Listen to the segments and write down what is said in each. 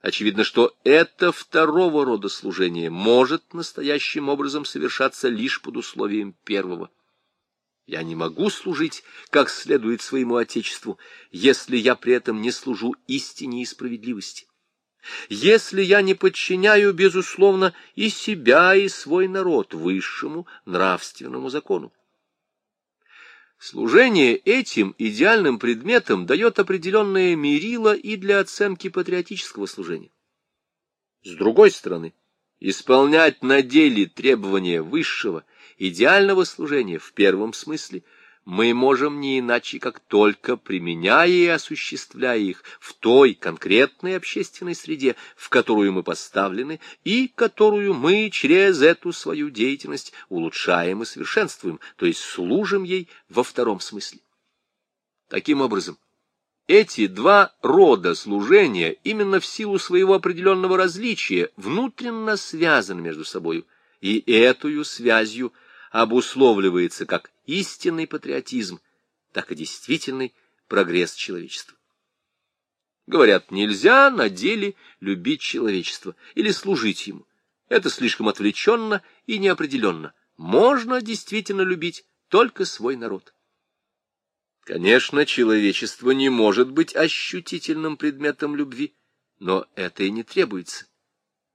Очевидно, что это второго рода служение может настоящим образом совершаться лишь под условием первого. Я не могу служить как следует своему Отечеству, если я при этом не служу истине и справедливости. Если я не подчиняю, безусловно, и себя, и свой народ высшему нравственному закону. Служение этим идеальным предметам дает определенное мерило и для оценки патриотического служения. С другой стороны, исполнять на деле требования высшего, идеального служения в первом смысле – мы можем не иначе, как только применяя и осуществляя их в той конкретной общественной среде, в которую мы поставлены, и которую мы через эту свою деятельность улучшаем и совершенствуем, то есть служим ей во втором смысле. Таким образом, эти два рода служения именно в силу своего определенного различия внутренно связаны между собой, и эту связью обусловливается как истинный патриотизм, так и действительный прогресс человечества. Говорят, нельзя на деле любить человечество или служить ему. Это слишком отвлеченно и неопределенно. Можно действительно любить только свой народ. Конечно, человечество не может быть ощутительным предметом любви, но это и не требуется.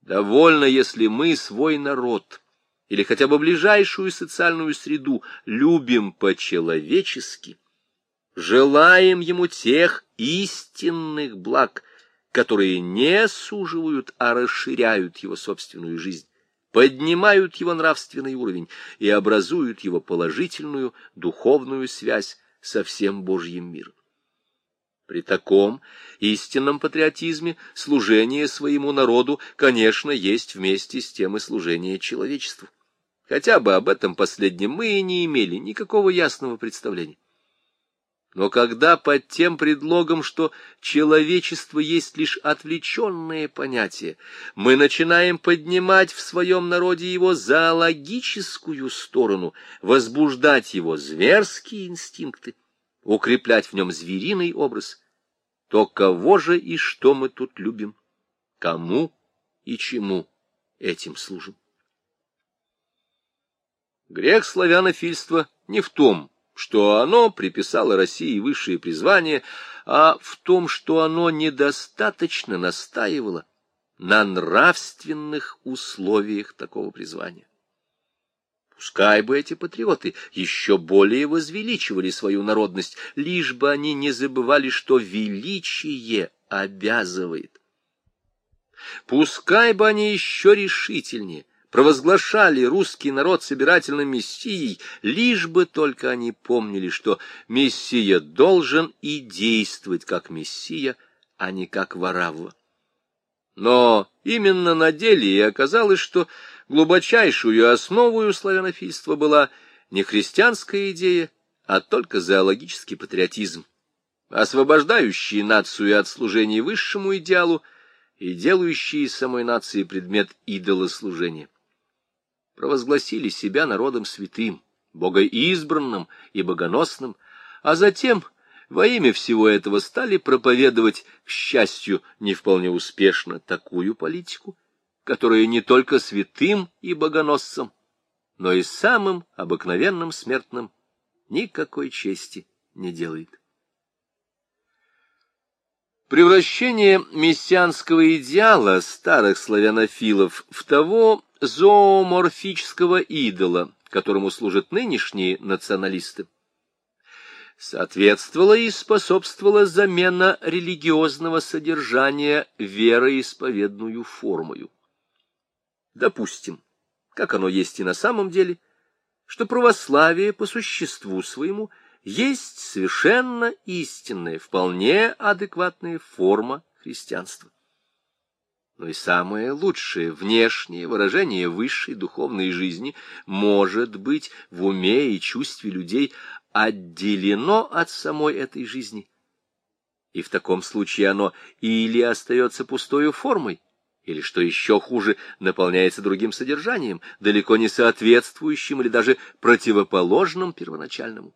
Довольно, если мы свой народ или хотя бы ближайшую социальную среду любим по-человечески, желаем ему тех истинных благ, которые не суживают, а расширяют его собственную жизнь, поднимают его нравственный уровень и образуют его положительную духовную связь со всем Божьим миром. При таком истинном патриотизме служение своему народу, конечно, есть вместе с тем и служение человечеству. Хотя бы об этом последнем мы и не имели никакого ясного представления. Но когда под тем предлогом, что человечество есть лишь отвлеченное понятие, мы начинаем поднимать в своем народе его зоологическую сторону, возбуждать его зверские инстинкты, укреплять в нем звериный образ, то кого же и что мы тут любим, кому и чему этим служим? Грех славянофильства не в том, что оно приписало России высшее призвание, а в том, что оно недостаточно настаивало на нравственных условиях такого призвания. Пускай бы эти патриоты еще более возвеличивали свою народность, лишь бы они не забывали, что величие обязывает. Пускай бы они еще решительнее – провозглашали русский народ собирательным мессией, лишь бы только они помнили, что мессия должен и действовать как мессия, а не как Варавва. Но именно на деле и оказалось, что глубочайшую основою славянофильства была не христианская идея, а только зоологический патриотизм, освобождающий нацию от служения высшему идеалу и делающий из самой нации предмет идолослужения провозгласили себя народом святым, богоизбранным и богоносным, а затем во имя всего этого стали проповедовать, к счастью, не вполне успешно, такую политику, которая не только святым и богоносцам, но и самым обыкновенным смертным никакой чести не делает. Превращение мессианского идеала старых славянофилов в того зооморфического идола, которому служат нынешние националисты, соответствовала и способствовала замена религиозного содержания вероисповедную формою. Допустим, как оно есть и на самом деле, что православие по существу своему есть совершенно истинная, вполне адекватная форма христианства но и самое лучшее внешнее выражение высшей духовной жизни может быть в уме и чувстве людей отделено от самой этой жизни. И в таком случае оно или остается пустою формой, или, что еще хуже, наполняется другим содержанием, далеко не соответствующим или даже противоположным первоначальному.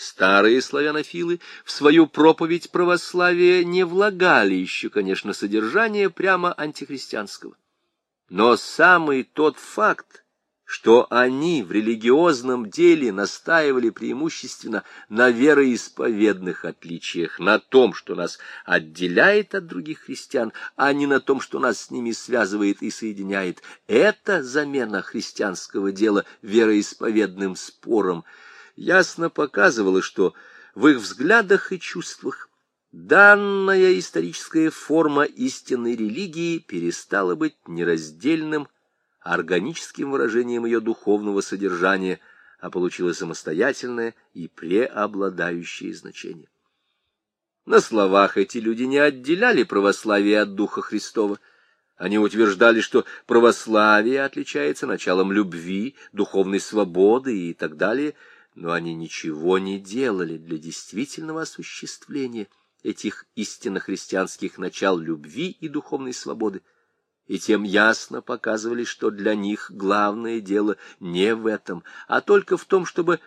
Старые славянофилы в свою проповедь православия не влагали еще, конечно, содержание прямо антихристианского. Но самый тот факт, что они в религиозном деле настаивали преимущественно на вероисповедных отличиях, на том, что нас отделяет от других христиан, а не на том, что нас с ними связывает и соединяет. Это замена христианского дела вероисповедным спором — ясно показывало, что в их взглядах и чувствах данная историческая форма истинной религии перестала быть нераздельным, органическим выражением ее духовного содержания, а получила самостоятельное и преобладающее значение. На словах эти люди не отделяли православие от Духа Христова. Они утверждали, что православие отличается началом любви, духовной свободы и так далее – но они ничего не делали для действительного осуществления этих истинно христианских начал любви и духовной свободы, и тем ясно показывали, что для них главное дело не в этом, а только в том, чтобы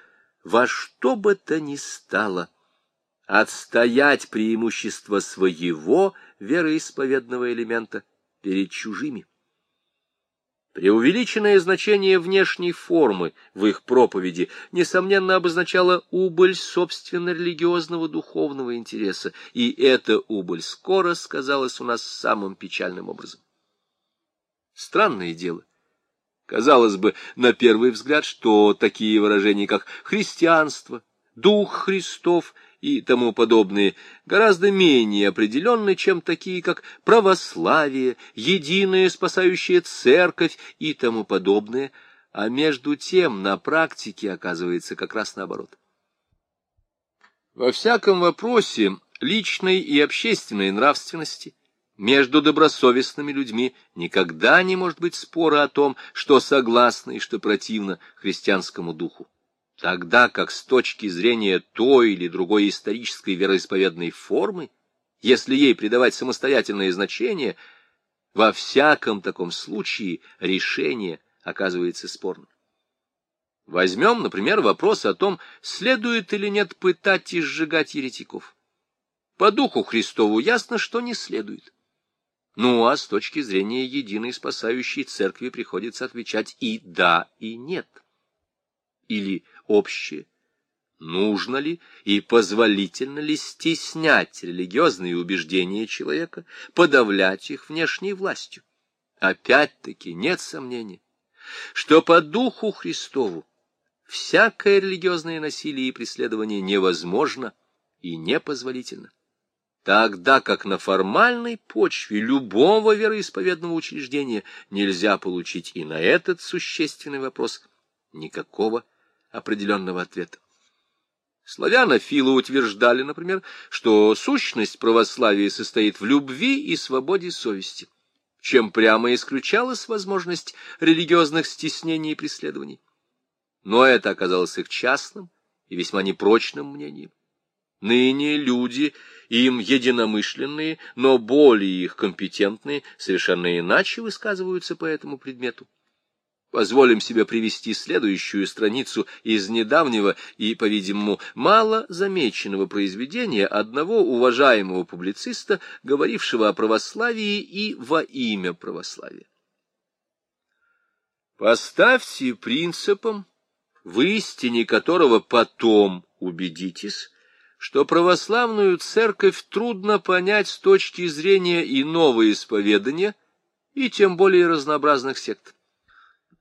во что бы то ни стало отстоять преимущество своего вероисповедного элемента перед чужими. Преувеличенное значение внешней формы в их проповеди, несомненно, обозначало убыль собственно религиозного духовного интереса, и эта убыль скоро сказалась у нас самым печальным образом. Странное дело. Казалось бы, на первый взгляд, что такие выражения, как «христианство», «дух Христов» и тому подобные, гораздо менее определенны, чем такие, как православие, единая спасающая церковь и тому подобное, а между тем на практике оказывается как раз наоборот. Во всяком вопросе личной и общественной нравственности между добросовестными людьми никогда не может быть спора о том, что согласно и что противно христианскому духу тогда как с точки зрения той или другой исторической вероисповедной формы, если ей придавать самостоятельное значение, во всяком таком случае решение оказывается спорным. Возьмем, например, вопрос о том, следует или нет пытать и сжигать еретиков. По духу Христову ясно, что не следует. Ну, а с точки зрения единой спасающей церкви приходится отвечать и да, и нет. Или общее. Нужно ли и позволительно ли стеснять религиозные убеждения человека, подавлять их внешней властью? Опять-таки нет сомнений, что по духу Христову всякое религиозное насилие и преследование невозможно и непозволительно, тогда как на формальной почве любого вероисповедного учреждения нельзя получить и на этот существенный вопрос никакого определенного ответа. Славянофилы утверждали, например, что сущность православия состоит в любви и свободе совести, чем прямо исключалась возможность религиозных стеснений и преследований. Но это оказалось их частным и весьма непрочным мнением. Ныне люди, им единомышленные, но более их компетентные, совершенно иначе высказываются по этому предмету. Позволим себе привести следующую страницу из недавнего и, по-видимому, мало замеченного произведения одного уважаемого публициста, говорившего о православии и во имя православия. Поставьте принципом, в истине которого потом убедитесь, что православную церковь трудно понять с точки зрения иного исповедания и тем более разнообразных сект.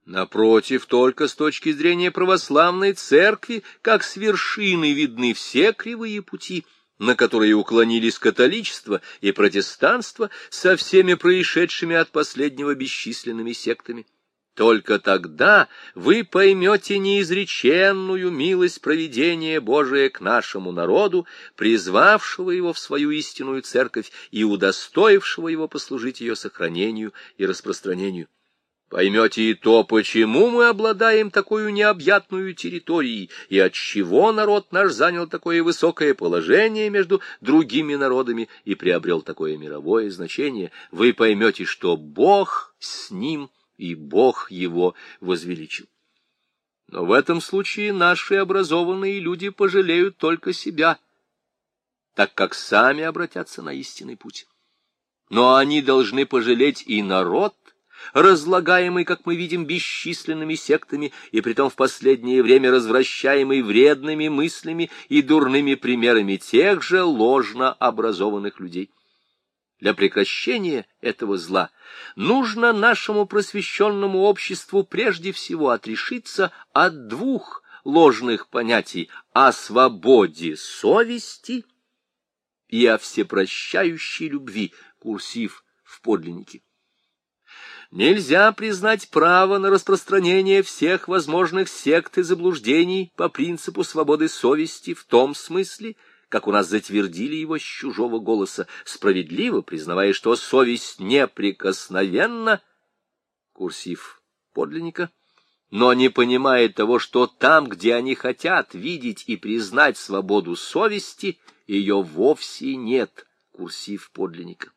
Напротив, только с точки зрения православной церкви, как с вершины видны все кривые пути, на которые уклонились католичество и протестанство со всеми происшедшими от последнего бесчисленными сектами. Только тогда вы поймете неизреченную милость провидения Божия к нашему народу, призвавшего его в свою истинную церковь и удостоившего его послужить ее сохранению и распространению. Поймете и то, почему мы обладаем такой необъятную территорией, и отчего народ наш занял такое высокое положение между другими народами и приобрел такое мировое значение. Вы поймете, что Бог с ним, и Бог его возвеличил. Но в этом случае наши образованные люди пожалеют только себя, так как сами обратятся на истинный путь. Но они должны пожалеть и народ, разлагаемый, как мы видим, бесчисленными сектами, и притом в последнее время развращаемый вредными мыслями и дурными примерами тех же ложно образованных людей. Для прекращения этого зла нужно нашему просвещенному обществу прежде всего отрешиться от двух ложных понятий о свободе совести и о всепрощающей любви, курсив в подлиннике. Нельзя признать право на распространение всех возможных сект и заблуждений по принципу свободы совести в том смысле, как у нас затвердили его с чужого голоса, справедливо признавая, что совесть неприкосновенна, курсив подлинника, но не понимает того, что там, где они хотят видеть и признать свободу совести, ее вовсе нет, курсив подлинника.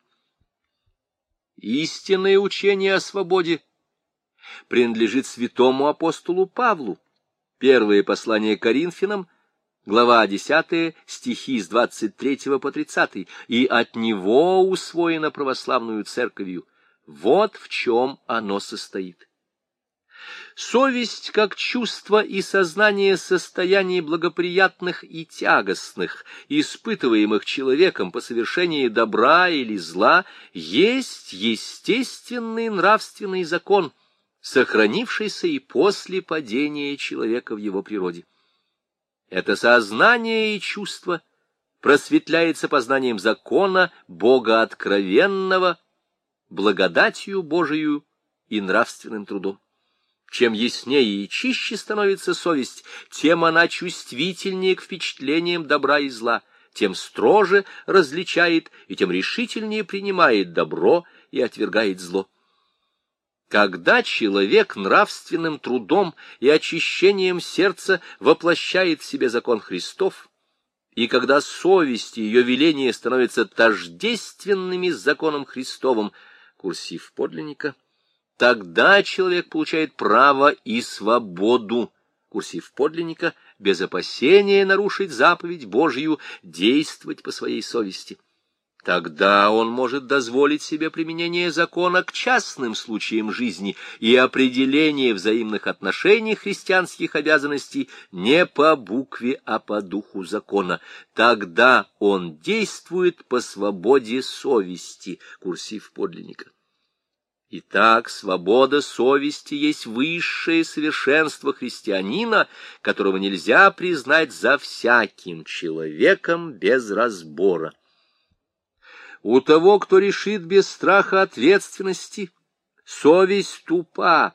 Истинное учение о свободе принадлежит святому апостолу Павлу. Первое послание Коринфянам, глава 10, стихи с 23 по 30, и от него усвоено православную церковью. Вот в чем оно состоит. Совесть как чувство и сознание состояний благоприятных и тягостных, испытываемых человеком по совершении добра или зла, есть естественный нравственный закон, сохранившийся и после падения человека в его природе. Это сознание и чувство просветляется познанием закона Бога откровенного, благодатью Божию и нравственным трудом. Чем яснее и чище становится совесть, тем она чувствительнее к впечатлениям добра и зла, тем строже различает и тем решительнее принимает добро и отвергает зло. Когда человек нравственным трудом и очищением сердца воплощает в себе закон Христов, и когда совесть и ее веление становятся тождественными с законом Христовым, курсив подлинника — Тогда человек получает право и свободу, курсив подлинника, без опасения нарушить заповедь Божью, действовать по своей совести. Тогда он может дозволить себе применение закона к частным случаям жизни и определение взаимных отношений христианских обязанностей не по букве, а по духу закона. Тогда он действует по свободе совести, курсив подлинника. Итак, свобода совести есть высшее совершенство христианина, которого нельзя признать за всяким человеком без разбора. У того, кто решит без страха ответственности, совесть тупа.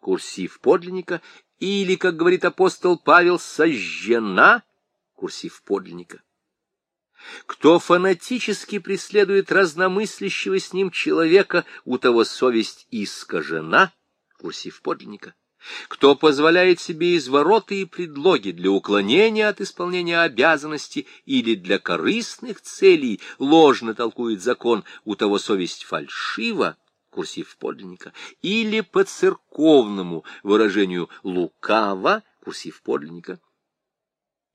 Курсив подлинника, или, как говорит апостол Павел, сожжена, курсив подлинника. Кто фанатически преследует разномыслящего с ним человека, у того совесть искажена, курсив подлинника. Кто позволяет себе извороты и предлоги для уклонения от исполнения обязанностей или для корыстных целей, ложно толкует закон, у того совесть фальшива, курсив подлинника, или по церковному выражению лукаво, курсив подлинника,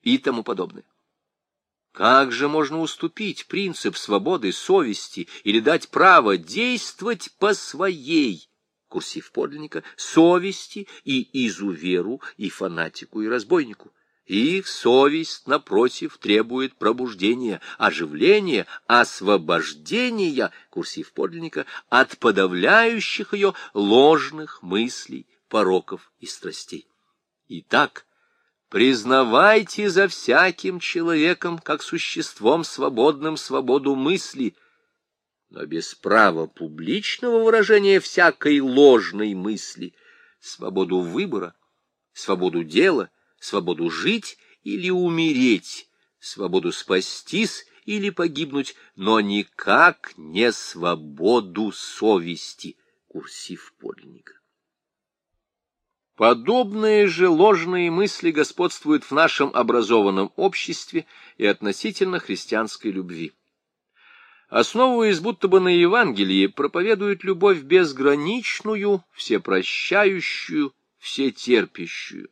и тому подобное. Как же можно уступить принцип свободы совести или дать право действовать по своей, курсив подлинника, совести и изуверу, и фанатику, и разбойнику? Их совесть, напротив, требует пробуждения, оживления, освобождения, курсив подлинника, от подавляющих ее ложных мыслей, пороков и страстей. Итак, Признавайте за всяким человеком, как существом свободным, свободу мысли, но без права публичного выражения всякой ложной мысли, свободу выбора, свободу дела, свободу жить или умереть, свободу спастись или погибнуть, но никак не свободу совести, курсив подлинника. Подобные же ложные мысли господствуют в нашем образованном обществе и относительно христианской любви. Основываясь будто бы на Евангелии, проповедуют любовь безграничную, всепрощающую, всетерпящую.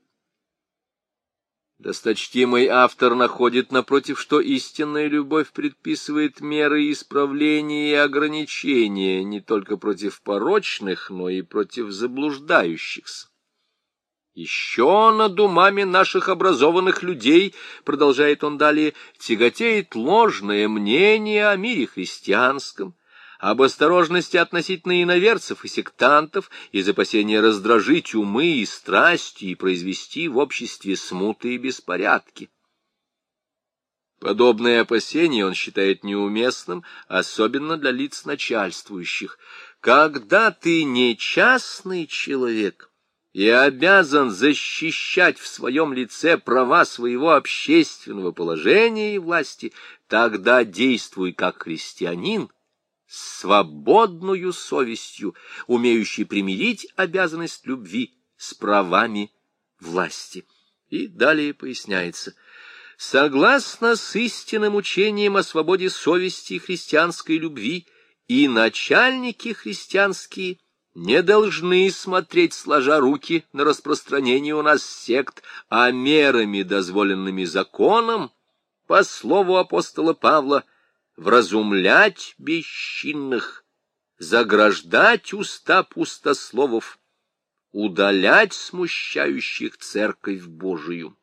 Досточтимый автор находит, напротив, что истинная любовь предписывает меры исправления и ограничения не только против порочных, но и против заблуждающихся. Еще над умами наших образованных людей, продолжает он далее, тяготеет ложное мнение о мире христианском, об осторожности относительно иноверцев и сектантов из опасения раздражить умы и страсти и произвести в обществе смуты и беспорядки. Подобное опасение он считает неуместным, особенно для лиц начальствующих. Когда ты не частный человек и обязан защищать в своем лице права своего общественного положения и власти, тогда действуй как христианин, свободную совестью, умеющей примирить обязанность любви с правами власти. И далее поясняется. Согласно с истинным учением о свободе совести и христианской любви, и начальники христианские не должны смотреть, сложа руки, на распространение у нас сект, а мерами, дозволенными законом, по слову апостола Павла, вразумлять бесчинных, заграждать уста пустословов, удалять смущающих церковь Божию.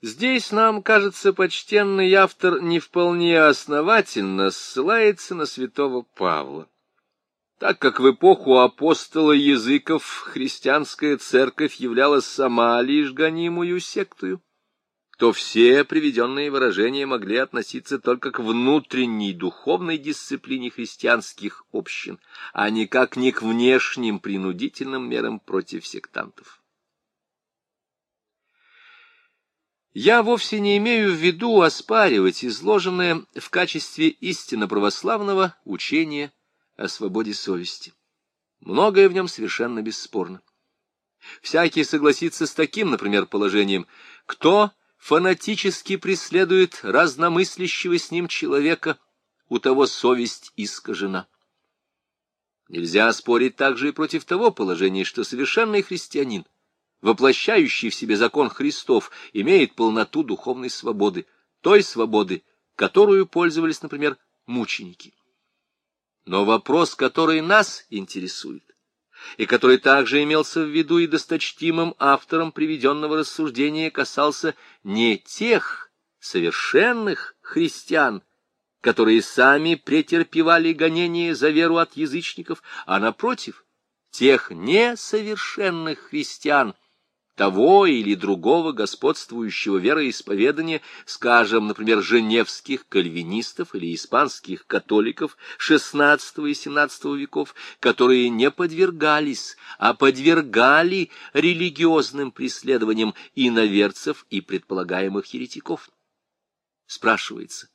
Здесь нам, кажется, почтенный автор не вполне основательно ссылается на святого Павла. Так как в эпоху апостола языков христианская церковь являлась сама лишь гонимую сектою, то все приведенные выражения могли относиться только к внутренней духовной дисциплине христианских общин, а никак не к внешним принудительным мерам против сектантов. Я вовсе не имею в виду оспаривать изложенное в качестве истинно православного учения о свободе совести. Многое в нем совершенно бесспорно. Всякий согласится с таким, например, положением, кто фанатически преследует разномыслящего с ним человека, у того совесть искажена. Нельзя спорить также и против того положения, что совершенный христианин, воплощающий в себе закон Христов, имеет полноту духовной свободы, той свободы, которую пользовались, например, мученики. Но вопрос, который нас интересует, и который также имелся в виду и досточтимым автором приведенного рассуждения, касался не тех совершенных христиан, которые сами претерпевали гонения за веру от язычников, а, напротив, тех несовершенных христиан, того или другого господствующего вероисповедания, скажем, например, женевских кальвинистов или испанских католиков XVI и XVII веков, которые не подвергались, а подвергали религиозным преследованиям иноверцев и предполагаемых еретиков. Спрашивается,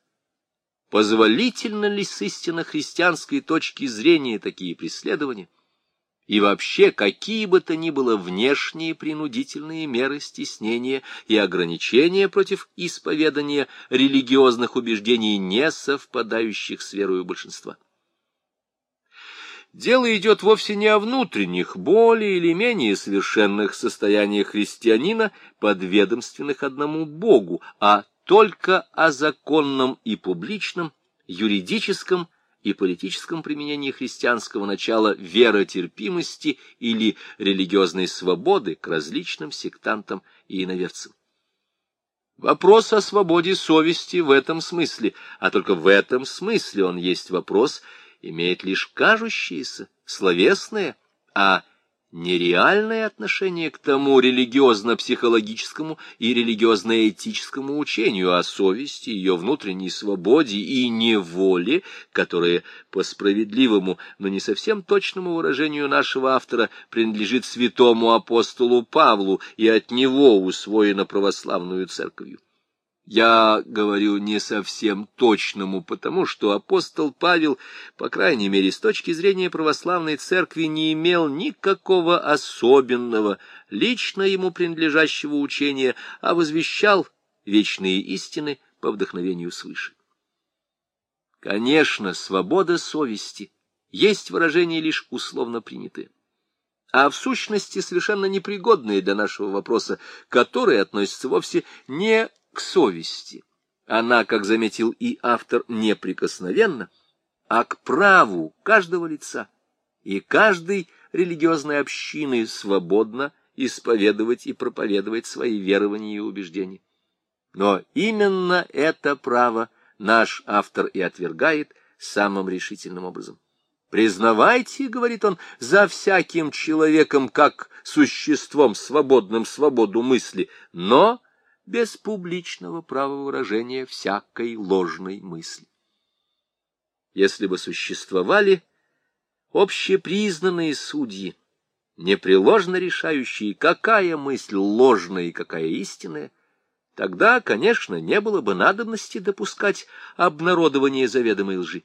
позволительно ли с истинно христианской точки зрения такие преследования? И вообще какие бы то ни было внешние принудительные меры стеснения и ограничения против исповедания религиозных убеждений, не совпадающих с верою большинства. Дело идет вовсе не о внутренних, более или менее совершенных состояниях христианина, подведомственных одному Богу, а только о законном и публичном, юридическом и политическом применении христианского начала веротерпимости или религиозной свободы к различным сектантам и иноверцам. Вопрос о свободе совести в этом смысле, а только в этом смысле он есть вопрос, имеет лишь кажущееся, словесное, а нереальное отношение к тому религиозно-психологическому и религиозно-этическому учению о совести, ее внутренней свободе и неволе, которое, по справедливому, но не совсем точному выражению нашего автора, принадлежит святому апостолу Павлу и от него усвоено православную церковью. Я говорю не совсем точному, потому что апостол Павел, по крайней мере, с точки зрения православной церкви, не имел никакого особенного, лично ему принадлежащего учения, а возвещал вечные истины по вдохновению свыше. Конечно, свобода совести есть выражение лишь условно принятое. а в сущности совершенно непригодные для нашего вопроса, который относится вовсе не к совести. Она, как заметил и автор, неприкосновенна, а к праву каждого лица и каждой религиозной общины свободно исповедовать и проповедовать свои верования и убеждения. Но именно это право наш автор и отвергает самым решительным образом. Признавайте, — говорит он, — за всяким человеком, как существом свободным свободу мысли, но без публичного права выражения всякой ложной мысли. Если бы существовали общепризнанные судьи, непреложно решающие, какая мысль ложная и какая истинная, тогда, конечно, не было бы надобности допускать обнародование заведомой лжи.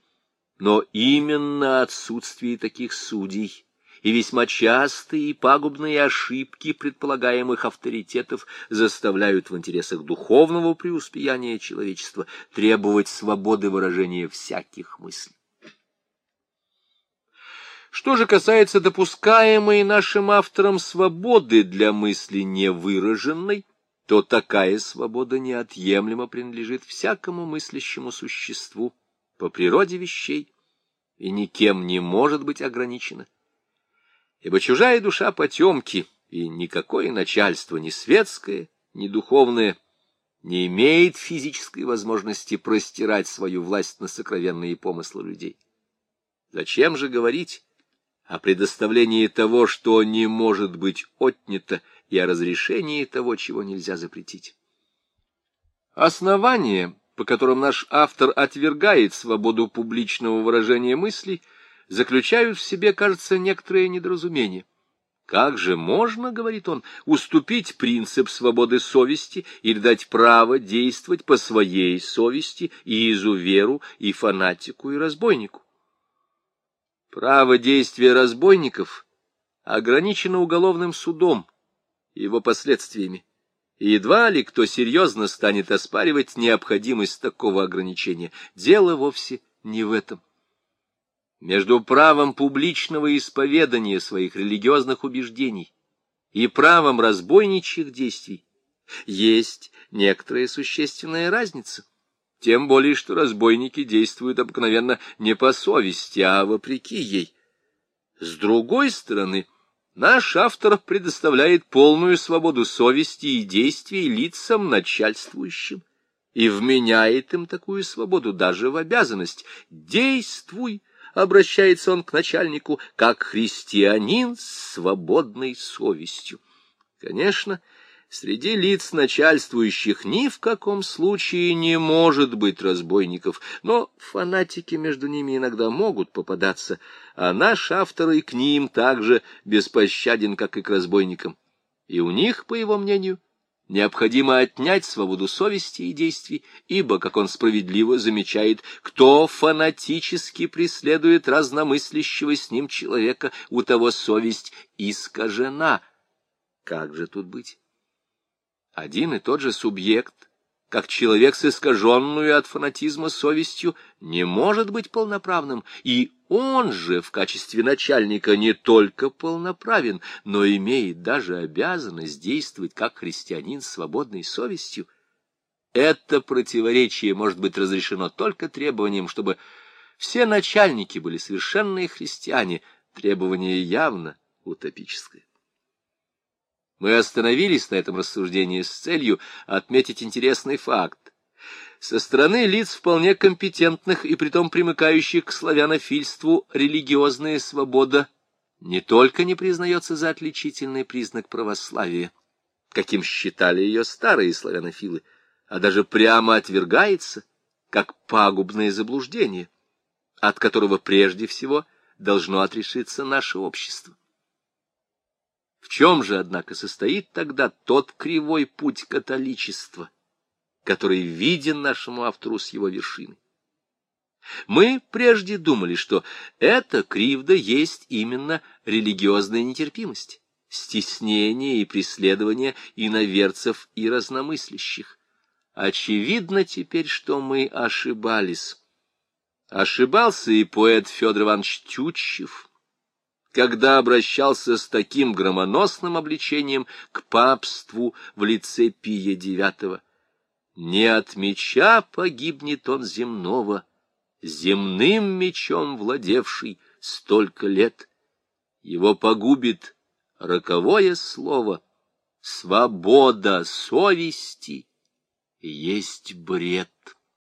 Но именно отсутствие таких судей и весьма частые и пагубные ошибки предполагаемых авторитетов заставляют в интересах духовного преуспеяния человечества требовать свободы выражения всяких мыслей. Что же касается допускаемой нашим автором свободы для мысли невыраженной, то такая свобода неотъемлемо принадлежит всякому мыслящему существу, по природе вещей и никем не может быть ограничена. Ибо чужая душа потемки, и никакое начальство, ни светское, ни духовное, не имеет физической возможности простирать свою власть на сокровенные помыслы людей. Зачем же говорить о предоставлении того, что не может быть отнято, и о разрешении того, чего нельзя запретить? Основание по которым наш автор отвергает свободу публичного выражения мыслей, заключают в себе, кажется, некоторое недоразумение. Как же можно, говорит он, уступить принцип свободы совести или дать право действовать по своей совести и изуверу, и фанатику, и разбойнику? Право действия разбойников ограничено уголовным судом, его последствиями и едва ли кто серьезно станет оспаривать необходимость такого ограничения. Дело вовсе не в этом. Между правом публичного исповедания своих религиозных убеждений и правом разбойничьих действий есть некоторая существенная разница. Тем более, что разбойники действуют обыкновенно не по совести, а вопреки ей. С другой стороны, Наш автор предоставляет полную свободу совести и действий лицам начальствующим и вменяет им такую свободу даже в обязанность. «Действуй!» — обращается он к начальнику, как христианин с свободной совестью. Конечно, — Среди лиц начальствующих ни в каком случае не может быть разбойников, но фанатики между ними иногда могут попадаться, а наш автор и к ним также беспощаден, как и к разбойникам. И у них, по его мнению, необходимо отнять свободу совести и действий, ибо, как он справедливо замечает, кто фанатически преследует разномыслящего с ним человека, у того совесть искажена. Как же тут быть? один и тот же субъект, как человек с искаженную от фанатизма совестью, не может быть полноправным, и он же в качестве начальника не только полноправен, но имеет даже обязанность действовать как христианин с свободной совестью. Это противоречие может быть разрешено только требованием, чтобы все начальники были совершенные христиане, требование явно утопическое. Мы остановились на этом рассуждении с целью отметить интересный факт. Со стороны лиц вполне компетентных и притом примыкающих к славянофильству религиозная свобода не только не признается за отличительный признак православия, каким считали ее старые славянофилы, а даже прямо отвергается, как пагубное заблуждение, от которого прежде всего должно отрешиться наше общество. В чем же, однако, состоит тогда тот кривой путь католичества, который виден нашему автору с его вершины? Мы прежде думали, что эта кривда есть именно религиозная нетерпимость, стеснение и преследование иноверцев и разномыслящих. Очевидно теперь, что мы ошибались. Ошибался и поэт Федор Иванович Тютчев, когда обращался с таким громоносным обличением к папству в лице Пия IX. Не от меча погибнет он земного, земным мечом владевший столько лет. Его погубит роковое слово — свобода совести есть бред.